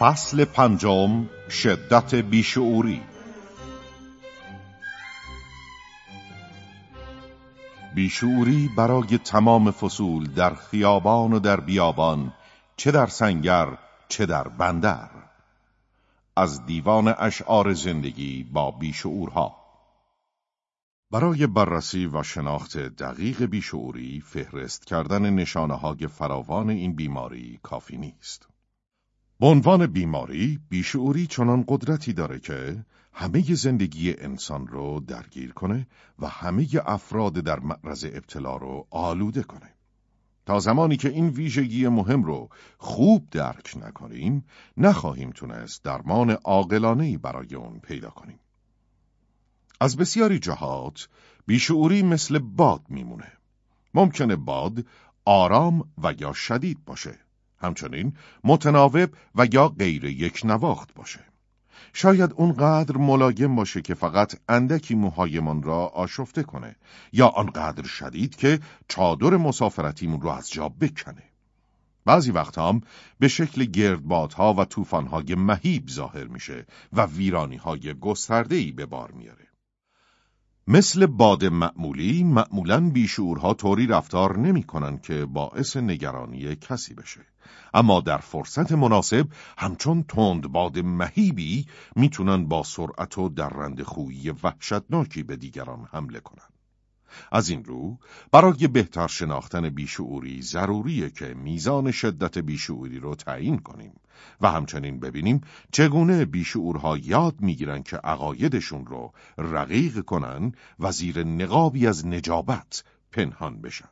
فصل پنجم شدت بیشعوری. بیشعوری برای تمام فصول در خیابان و در بیابان چه در سنگر چه در بندر. از دیوان اشعار زندگی با بیشعورها. برای بررسی و شناخت دقیق بیشعوری فهرست کردن نشانه های فراوان این بیماری کافی نیست. به عنوان بیماری، بیشعوری چنان قدرتی داره که همه زندگی انسان رو درگیر کنه و همه افراد در معرض ابتلا رو آلوده کنه. تا زمانی که این ویژگی مهم رو خوب درک نکنیم، نخواهیم تونست درمان عاقلانه‌ای برای اون پیدا کنیم. از بسیاری جهات بیشعوری مثل باد میمونه. ممکنه باد آرام و یا شدید باشه. همچنین متناوب و یا غیر یک نواخت باشه. شاید اونقدر ملایم باشه که فقط اندکی موهایمان را آشفته کنه یا آنقدر شدید که چادر مسافرتیمون رو از جا بکنه. بعضی وقت هم به شکل گردبادها و طوفانهای مهیب ظاهر میشه و ویرانیهای گسترده‌ای به بار میاره. مثل باد معمولی معمولا بیشورها طوری رفتار نمی که باعث نگرانی کسی بشه اما در فرصت مناسب همچون تند باد مهیبی می‌تونن با سرعت و درند خویی وحشتناکی به دیگران حمله کنن از این رو برای بهتر شناختن بیشعوری ضروریه که میزان شدت بیشعوری رو تعیین کنیم و همچنین ببینیم چگونه بیشعورها یاد می‌گیرن که عقایدشون رو رقیق کنن و زیر نقابی از نجابت پنهان بشن.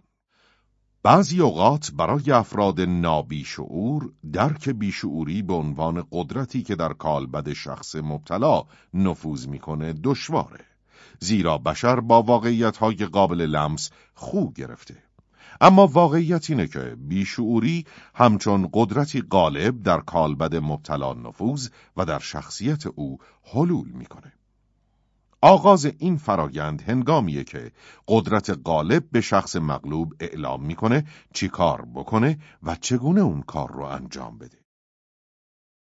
بعضی اوقات برای افراد نابیشعور درک بیشعوری به عنوان قدرتی که در کالبد شخص مبتلا نفوذ می‌کنه دشواره. زیرا بشر با واقعیتهای قابل لمس خو گرفته. اما واقعیت اینه که بیشعوری همچون قدرتی غالب در کالبد مبتلا نفوذ و در شخصیت او حلول می‌کنه. آغاز این فرایند هنگامیه که قدرت غالب به شخص مغلوب اعلام می‌کنه چی کار بکنه و چگونه اون کار رو انجام بده.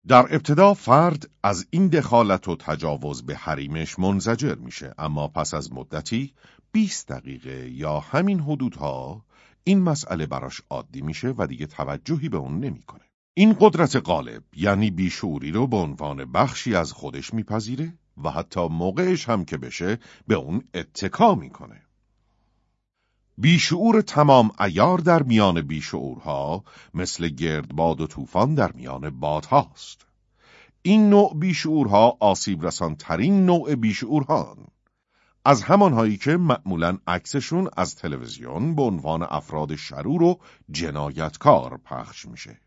در ابتدا فرد از این دخالت و تجاوز به حریمش منزجر میشه اما پس از مدتی 20 دقیقه یا همین حدودها این مسئله براش عادی میشه و دیگه توجهی به اون نمی‌کنه. این قدرت غالب یعنی بیشوری رو به عنوان بخشی از خودش میپذیره و حتی موقعش هم که بشه به اون اتکا می‌کنه. بیشعور تمام ایار در میان بیشعورها مثل گردباد و طوفان در میان بادهاست. این نوع بیشعورها آسیب رسان ترین نوع بیشعورهان. از همانهایی که معمولا عکسشون از تلویزیون به عنوان افراد شرور و جنایتکار پخش میشه.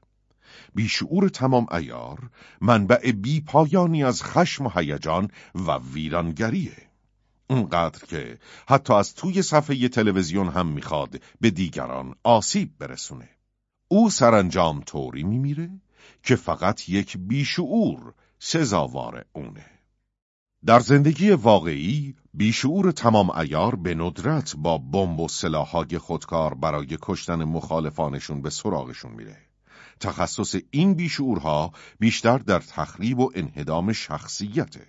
بیشعور تمام ایار منبع بی پایانی از خشم و هیجان و ویرانگریه. اونقدر که حتی از توی صفحه تلویزیون هم می‌خواد به دیگران آسیب برسونه. او سرانجام طوری میمیره که فقط یک بیشعور سزاوار اونه. در زندگی واقعی بیشعور تمام ایار به ندرت با بمب و سلاحهای خودکار برای کشتن مخالفانشون به سراغشون میره. تخصص این بیشعورها بیشتر در تخریب و انهدام شخصیته.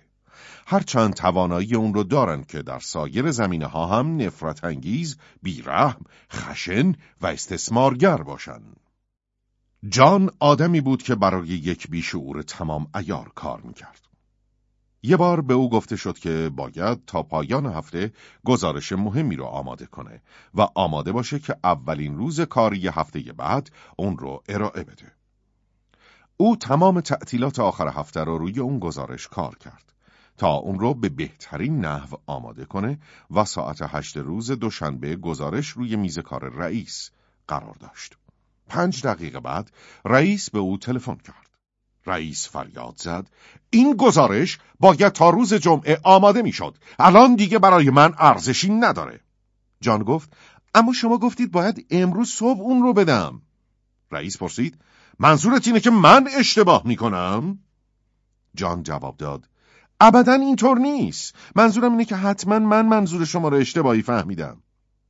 هرچند توانایی اون رو دارن که در سایر زمینه ها هم نفرت انگیز، بیرحم، خشن و استثمارگر باشن. جان آدمی بود که برای یک بیشعور تمام ایار کار می‌کرد. یه بار به او گفته شد که باید تا پایان هفته گزارش مهمی رو آماده کنه و آماده باشه که اولین روز کاری هفته بعد اون رو ارائه بده. او تمام تعطیلات آخر هفته رو روی اون گزارش کار کرد. تا اون رو به بهترین نحو آماده کنه و ساعت هشت روز دوشنبه گزارش روی میز کار رئیس قرار داشت. پنج دقیقه بعد رئیس به او تلفن کرد. رئیس فریاد زد این گزارش باید تا روز جمعه آماده می‌شد. الان دیگه برای من ارزشی نداره. جان گفت اما شما گفتید باید امروز صبح اون رو بدم. رئیس پرسید منظورت اینه که من اشتباه می‌کنم؟ جان جواب داد ابدا اینطور نیست منظورم اینه که حتما من منظور شما رو اشتباهی فهمیدم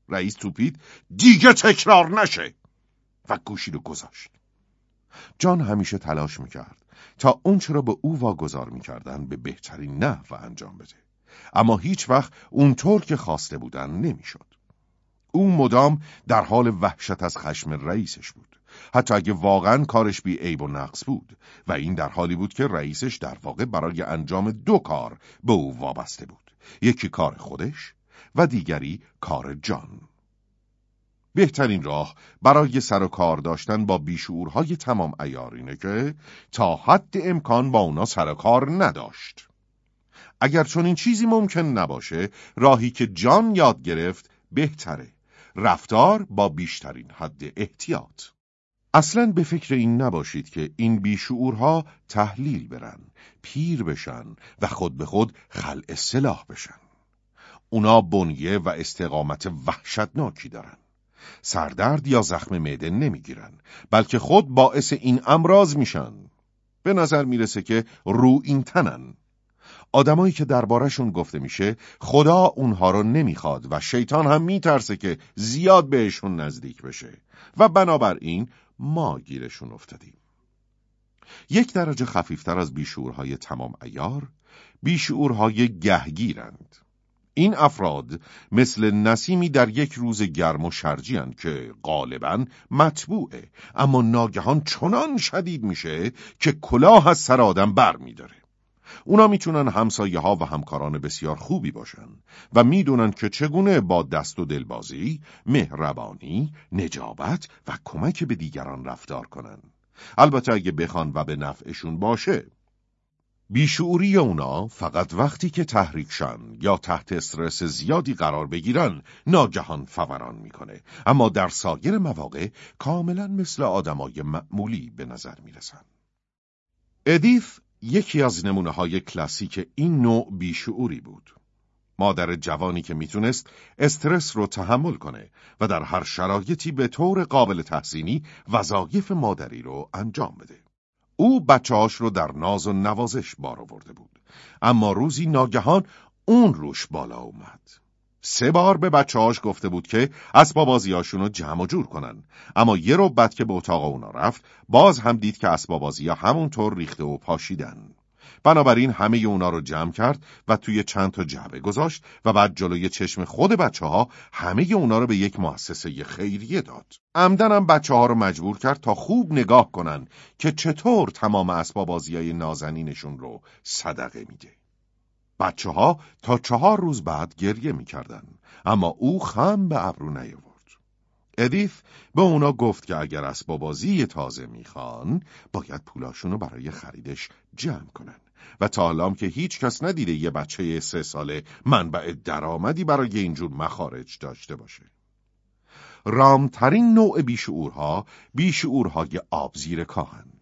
رئیس توپید دیگه تکرار نشه و گوشی رو گذاشت جان همیشه تلاش می‌کرد تا اونچه را به او واگذار می‌کردن به بهترین نحو انجام بده. اما هیچ وقت اونطور که خواسته بودن نمی‌شد. او مدام در حال وحشت از خشم رئیسش بود. حتی اگه واقعا کارش بی عیب و نقص بود و این در حالی بود که رئیسش در واقع برای انجام دو کار به او وابسته بود. یکی کار خودش و دیگری کار جان. بهترین راه برای سر و کار داشتن با بیشعورهای تمام ایار اینه که تا حد امکان با اونا سر و کار نداشت. اگر چون این چیزی ممکن نباشه راهی که جان یاد گرفت بهتره. رفتار با بیشترین حد احتیاط. اصلا به فکر این نباشید که این بیشعورها تحلیل برن، پیر بشن و خود به خود خلع سلاح بشن. اونا بنیه و استقامت وحشتناکی دارن. سردرد یا زخم معده نمی‌گیرن بلکه خود باعث این امراض میشن. به نظر می‌رسه که رو این تنن آدمایی که دربارشون گفته میشه خدا اونها رو نمی‌خواد و شیطان هم میترسه که زیاد بهشون نزدیک بشه. و بنابراین ما گیرشون افتادیم. یک درجه خفیفتر از بیشورهای تمام ایار بیشورهای گهگیرند. این افراد مثل نسیمی در یک روز گرم و شرجی که غالبا مطبوعه اما ناگهان چنان شدید میشه که کلاه از سر آدم بر میداره. اونا می‌تونن همسایه ها و همکاران بسیار خوبی باشن و می‌دونن که چگونه با دست و دلبازی، مهربانی، نجابت و کمک به دیگران رفتار کنن. البته اگه بخوان و به نفعشون باشه بیشعوری اونا فقط وقتی که تحریک شن یا تحت استرس زیادی قرار بگیرن ناگهان فوران می‌کنه. اما در سایر مواقع کاملا مثل آدمای معمولی به نظر می‌رسن. ادیف یکی از نمونه های کلاسیک این نوع بیشعوری بود. مادر جوانی که می‌تونست استرس رو تحمل کنه و در هر شرایطی به طور قابل تحسینی وظایف مادری رو انجام بده. او بچهاش رو در ناز و نوازش بار آورده بود. اما روزی ناگهان اون روش بالا اومد. سه بار به بچهاش گفته بود که اسباب بازیاشون رو جمع و جور کنن. اما یه رو بعد که به اتاق اونا رفت باز هم دید که اسباب بازی همونطور ریخته و پاشیدن. بنابراین همه اونا رو جمع کرد و توی چند تا جعبه گذاشت و بعد جلوی چشم خود بچه ها همه اونا رو به یک مؤسسه خیریه داد. عمدن بچه ها رو مجبور کرد تا خوب نگاه کنن که چطور تمام اسباب های نازنینشون رو صدقه میده. بچه ها تا چهار روز بعد گریه می‌کردن اما او خم به ابرو نیاورد. ادیف به اونا گفت که اگر اسبابازی تازه می‌خوان باید پولاشونو برای خریدش جمع کنن و تا حالام که هیچ کس ندیده یه بچه سه ساله منبع درآمدی برای اینجور مخارج داشته باشه. رامترین نوع بیشعورها بیشعورهای آبزیر کاهن.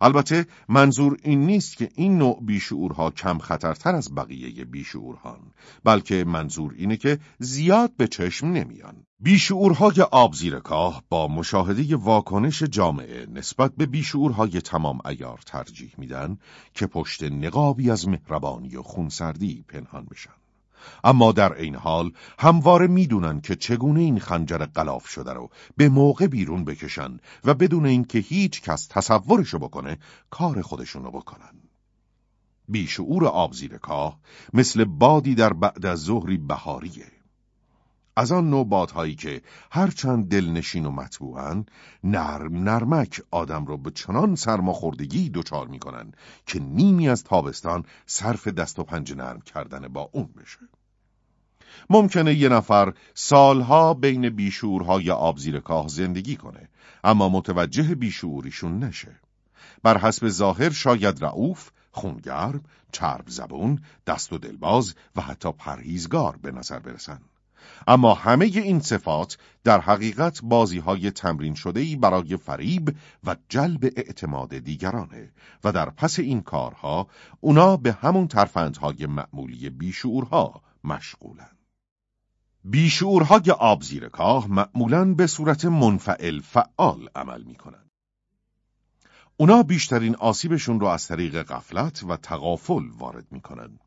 البته منظور این نیست که این نوع بیشعورها کم خطرتر از بقیه بیشعورهان بلکه منظور اینه که زیاد به چشم نمیان. بیشعورهای آب کاه با مشاهده واکنش جامعه نسبت به بیشعورهای تمام ایار ترجیح میدن که پشت نقابی از مهربانی و خونسردی پنهان بشن. اما در این حال همواره می‌دونن که چگونه این خنجر قلاف شده رو به موقع بیرون بکشن و بدون اینکه هیچ کس تصورشو بکنه کار خودشونو بکنن. بیشعور آب زیر کاه مثل بادی در بعد از ظهری بهاریه. از آن نوع بادهایی که هرچند دلنشین و مطبوعن نرم نرمک آدم رو به چنان سرماخوردگی دچار می‌کنن که نیمی از تابستان صرف دست و پنج نرم کردن با اون بشه. ممکنه یه نفر سالها بین بیشورهای آب کاه زندگی کنه اما متوجه بیشوریشون نشه. بر حسب ظاهر شاید رعوف، خونگرم، چرب زبون، دست و دلباز و حتی پرهیزگار به نظر برسن. اما همه این صفات در حقیقت بازی های تمرین شده ای برای فریب و جلب اعتماد دیگرانه و در پس این کارها اونا به همون ترفندهای معمولی بیشعورها مشغولن. بیشعورهای آب زیر کاه معمولا به صورت منفعل فعال عمل می کنن. اونا بیشترین آسیبشون رو از طریق غفلت و تغافل وارد می کنن.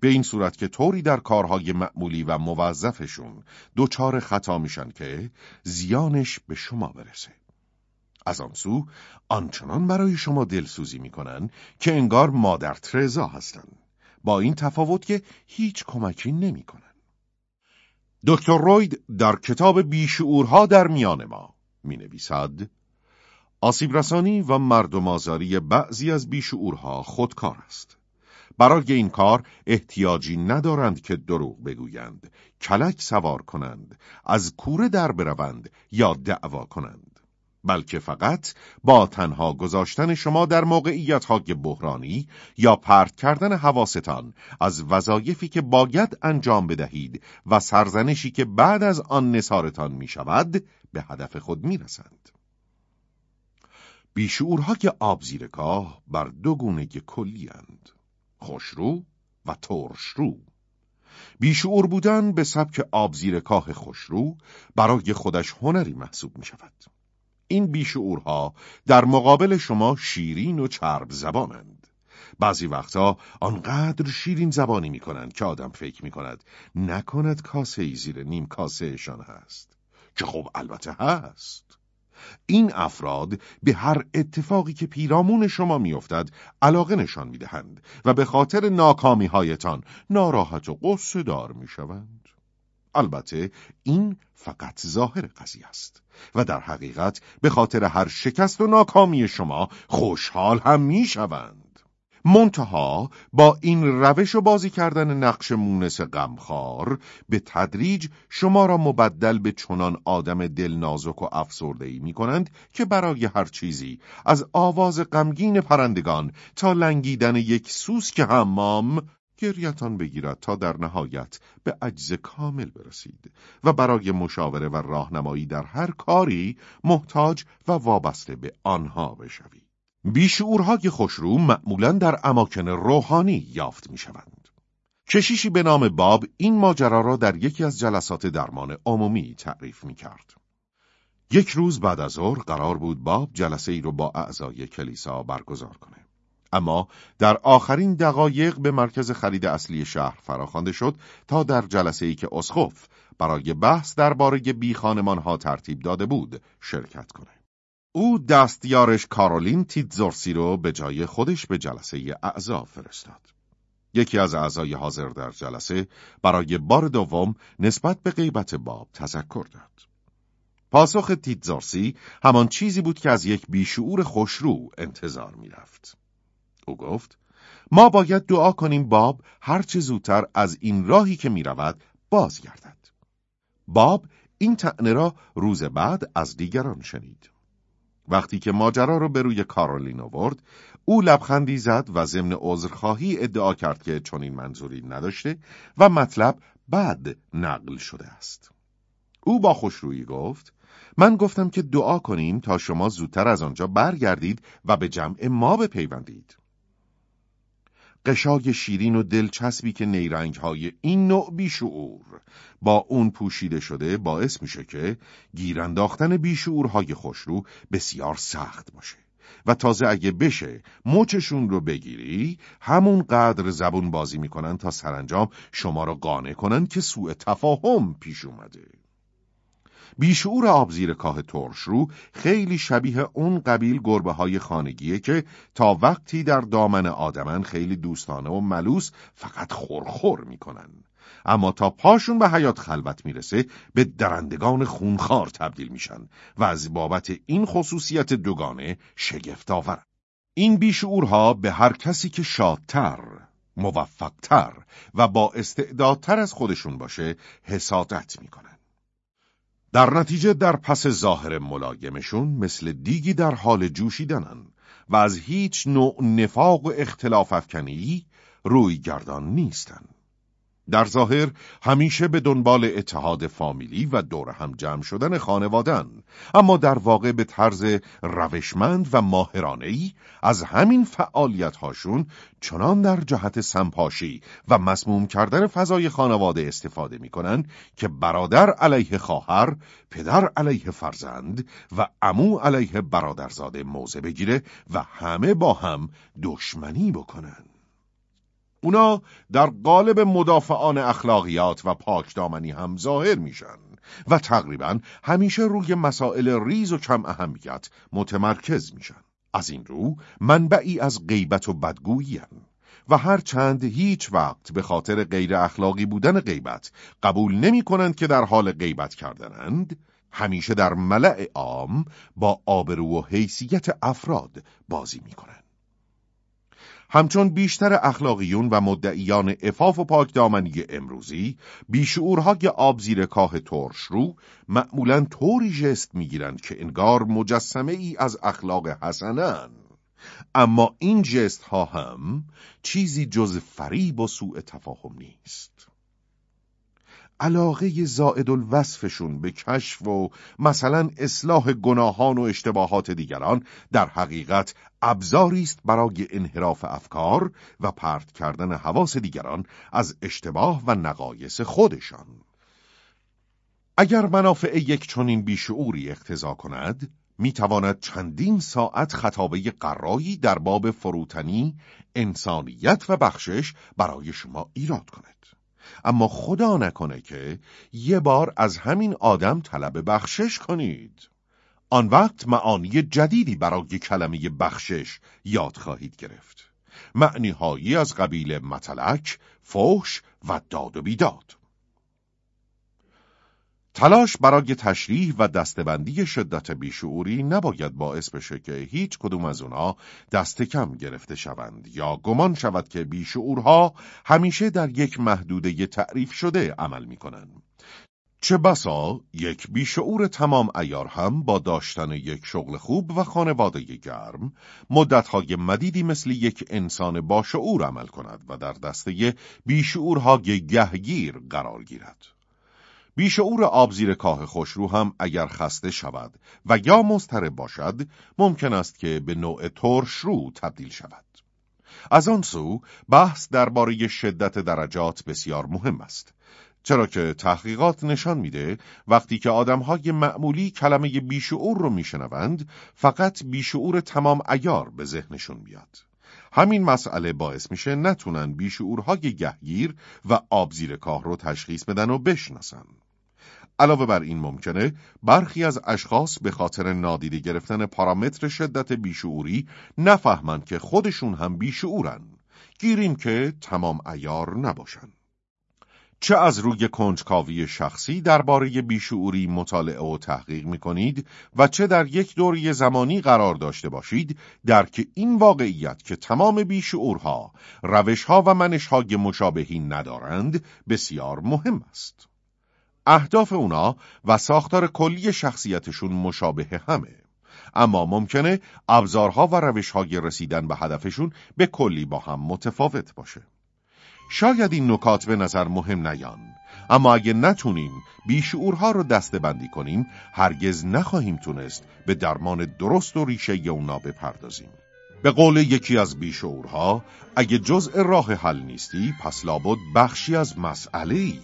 به این صورت که طوری در کارهای معمولی و موظفشون دوچار خطا میشن که زیانش به شما برسه. از آن سو آنچنان برای شما دلسوزی می‌کنن که انگار مادر ترزا هستند با این تفاوت که هیچ کمکی نمی‌کنن دکتر روید در کتاب بیشعورها در میان ما می نویسد آسیب رسانی و مردم آزاری بعضی از بیشعورها خودکار است. برای این کار احتیاجی ندارند که دروغ بگویند، کلک سوار کنند، از کوره در بروند یا دعوا کنند. بلکه فقط با تنها گذاشتن شما در موقعیت های بحرانی یا پرت کردن حواستان از وظایفی که باید انجام بدهید و سرزنشی که بعد از آن نصارتان می شود به هدف خود می رسند. بیشعورهای آبزیرکاه بر دو گونه کلی اند. خوشرو و ترشرو. بیشعور بودن به سبک آبزیرکاه خوشرو برای خودش هنری محسوب می شود. این بیشعورها در مقابل شما شیرین و چرب زبانند. بعضی وقتا آنقدر شیرین زبانی می کنند که آدم فکر می کند نکند کاسه ای زیر نیم کاسهشان هست. که خب البته هست. این افراد به هر اتفاقی که پیرامون شما میافتد علاقه نشان می‌دهند و به خاطر ناکامی هایتان ناراحت و قصه دار می‌شوند. البته این فقط ظاهر قضیه است و در حقیقت به خاطر هر شکست و ناکامی شما خوشحال هم می‌شوند. منتها با این روش و بازی کردن نقش مونس غمخوار به تدریج شما را مبدل به چنان آدم دل نازک و افسرده‌ای می کنند که برای هر چیزی از آواز غمگین پرندگان تا لنگیدن یک سوسک حمام گریتان بگیرد تا در نهایت به عجز کامل برسید و برای مشاوره و راهنمایی در هر کاری محتاج و وابسته به آنها بشوید. بیشعورهای خوشرو معمولا در اماکن روحانی یافت می شوند. کشیشی به نام باب این ماجرا را در یکی از جلسات درمان عمومی تعریف می کرد. یک روز بعد از ظهر قرار بود باب جلسه ای رو با اعضای کلیسا برگزار کنه. اما در آخرین دقایق به مرکز خرید اصلی شهر فراخوانده شد تا در جلسه ای که اسخف برای بحث درباره بی خانمان ها ترتیب داده بود شرکت کنه. او دستیارش کارولین تیتزورسی رو به جای خودش به جلسه اعضا فرستاد. یکی از اعضای حاضر در جلسه برای بار دوم نسبت به غیبت باب تذکر داد. پاسخ تیتزورسی همان چیزی بود که از یک بیشعور خوشرو انتظار می‌رفت. او گفت ما باید دعا کنیم باب هرچه زودتر از این راهی که می‌رود بازگردد. باب این تعنه را روز بعد از دیگران شنید. وقتی که ماجرا رو به روی کارولین آورد او لبخندی زد و ضمن عذرخواهی ادعا کرد که چنین منظوری نداشته و مطلب بعد نقل شده است. او با خوشرویی گفت من گفتم که دعا کنیم تا شما زودتر از آنجا برگردید و به جمع ما بپیوندید. قشای شیرین و دلچسبی که نیرنگ های این نوع بیشعور با اون پوشیده شده باعث میشه که گیرانداختن بیشعورهای خوشرو بسیار سخت باشه. و تازه اگه بشه موچشون رو بگیری همون قدر زبون بازی می‌کنن تا سرانجام شما رو قانع کنن که سوء تفاهم پیش اومده. بیشعور آبزیر کاه ترش رو خیلی شبیه اون قبیل گربه های خانگیه که تا وقتی در دامن آدمن خیلی دوستانه و ملوس فقط خورخور می‌کنن. اما تا پاشون به حیات خلوت می‌رسه به درندگان خونخوار تبدیل میشن و از بابت این خصوصیت دوگانه شگفت آورن. این بیشعورها به هر کسی که شادتر، موفقتر و با استعدادتر از خودشون باشه حسادت می‌کنن. در نتیجه در پس ظاهر ملایمشون مثل دیگی در حال جوشیدنن و از هیچ نوع نفاق و اختلاف افکنی روی گردان نیستن. در ظاهر همیشه به دنبال اتحاد فامیلی و دور هم جمع شدن خانوادن اما در واقع به طرز روشمند و ماهرانهی از همین فعالیت هاشون چنان در جهت سمپاشی و مسموم کردن فضای خانواده استفاده می‌کنن که برادر علیه خواهر، پدر علیه فرزند و امو علیه برادرزاده موضع بگیره و همه با هم دشمنی بکنن. اونا در قالب مدافعان اخلاقیات و پاکدامنی هم ظاهر میشن و تقریبا همیشه روی مسائل ریز و کم اهمیت متمرکز میشن. از این رو منبعی از غیبت و بدگویی و هر چند هیچ وقت به خاطر غیر اخلاقی بودن غیبت قبول نمی کنند که در حال غیبت کردنند همیشه در ملع عام با آبرو و حیثیت افراد بازی می کنند. همچون بیشتر اخلاقیون و مدعیان افاف و پاکدامنی امروزی بیشعورهای آب زیر کاه ترش رو معمولا طوری جست می‌گیرند که انگار مجسمه ای از اخلاق حسنن. اما این جست ها هم چیزی جز فریب و سوء تفاهم نیست. علاقه زائد الوصفشون به کشف و مثلا اصلاح گناهان و اشتباهات دیگران در حقیقت ابزاری است برای انحراف افکار و پرت کردن حواس دیگران از اشتباه و نقایص خودشان اگر منافع یک چنین بیشعوری اقتضا کند می‌تواند چندین ساعت خطابه قرایی در باب فروتنی، انسانیت و بخشش برای شما ایراد کند. اما خدا نکنه که یه بار از همین آدم طلب بخشش کنید. آن وقت معانی جدیدی برای کلمه بخشش یاد خواهید گرفت. معنی هایی از قبیل متلک، فوش و داد و بیداد. تلاش برای تشریح و دستبندی شدت بیشعوری نباید باعث بشه که هیچ کدوم از اونا دست کم گرفته شوند یا گمان شود که بیشعورها همیشه در یک محدوده تعریف شده عمل می‌کنن. چه بسا یک بیشعور تمام ایار هم با داشتن یک شغل خوب و خانواده گرم مدتهای مدیدی مثل یک انسان با شعور عمل کند و در دسته بیشعورهای گهگیر قرار گیرد. بیشعور آب زیر کاه خوشرو هم اگر خسته شود و یا مضطرب باشد ممکن است که به نوع ترش رو تبدیل شود. از آن سو بحث درباره شدت درجات بسیار مهم است. چرا که تحقیقات نشان میده وقتی که آدمهای معمولی کلمه بیشعور رو میشنوند فقط بیشعور تمام ایار به ذهنشون بیاد. همین مسئله باعث میشه نتونن بیشعورهای گهگیر و آب زیر کاه رو تشخیص بدن و بشناسن. علاوه بر این ممکنه برخی از اشخاص به خاطر نادیده گرفتن پارامتر شدت بیشعوری نفهمند که خودشون هم بیشعورن. گیریم که تمام ایار نباشن. چه از روی کنجکاوی شخصی درباره بیشعوری مطالعه و تحقیق می کنید و چه در یک دوری زمانی قرار داشته باشید درک این واقعیت که تمام بیشعورها روشها و منشهای مشابهی ندارند بسیار مهم است. اهداف اونا و ساختار کلی شخصیتشون مشابه همه. اما ممکنه ابزارها و روشهای رسیدن به هدفشون به کلی با هم متفاوت باشه. شاید این نکات به نظر مهم نیان. اما اگه نتونیم بیشعورها رو دسته بندی کنیم هرگز نخواهیم تونست به درمان درست و ریشه اونا بپردازیم. به قول یکی از بیشعورها اگه جزء راه حل نیستی پس لابد بخشی از مسئله ای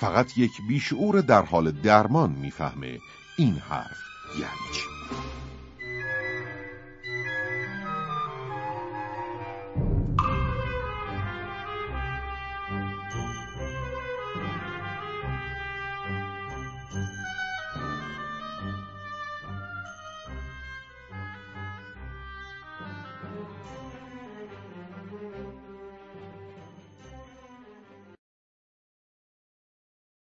فقط یک بیشعور در حال درمان می‌فهمه این حرف یعنی چی؟